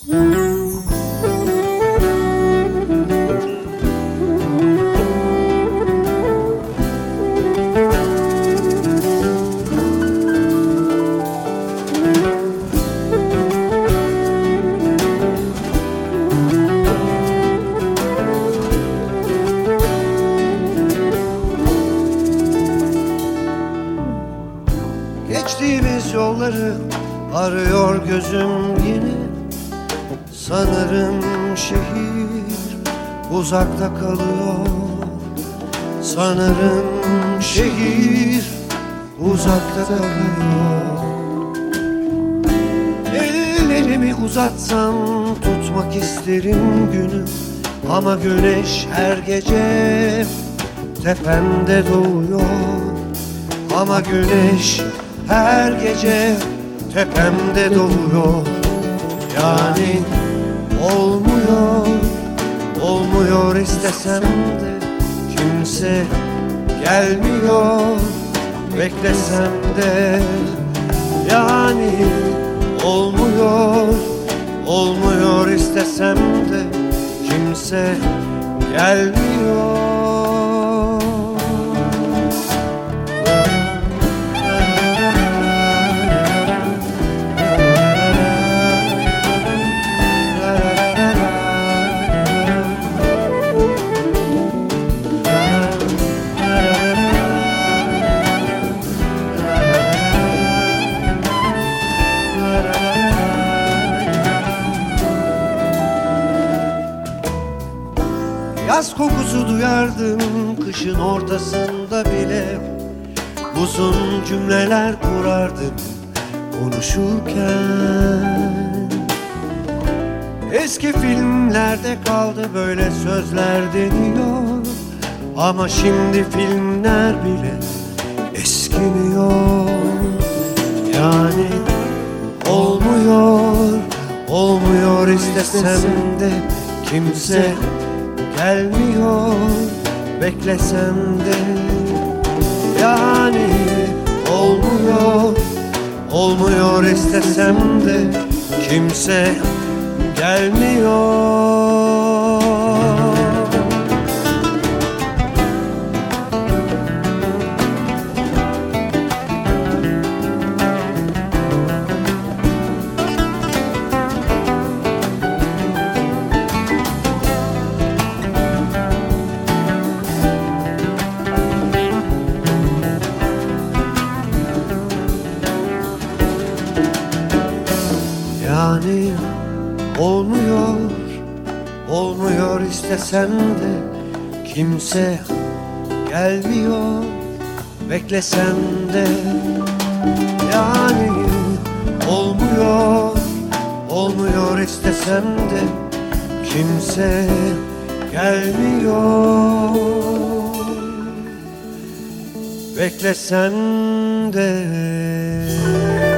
Geçtiğimiz yolları arıyor gözüm yine Sanırım şehir uzakta kalıyor. Sanırım şehir uzakta kalıyor. Ellerimi uzatsam tutmak isterim günü. Ama güneş her gece tepemde doğuyor. Ama güneş her gece tepemde doğuyor. Yani istesem de Kimse gelmiyor, beklesem de Yani olmuyor, olmuyor istesem de Kimse gelmiyor Yaz kokusu duyardım kışın ortasında bile. Uzun cümleler kurardım konuşurken. Eski filmlerde kaldı böyle sözler deniyor. Ama şimdi filmler bile eskimiyor Yani olmuyor, olmuyor istesem de kimse gelmiyor beklesem de. Yani olmuyor olmuyor istesem de. Kimse gelmiyor Yani olmuyor, olmuyor istesem de kimse gelmiyor, beklesem de yani olmuyor, olmuyor istesem de kimse gelmiyor, beklesem de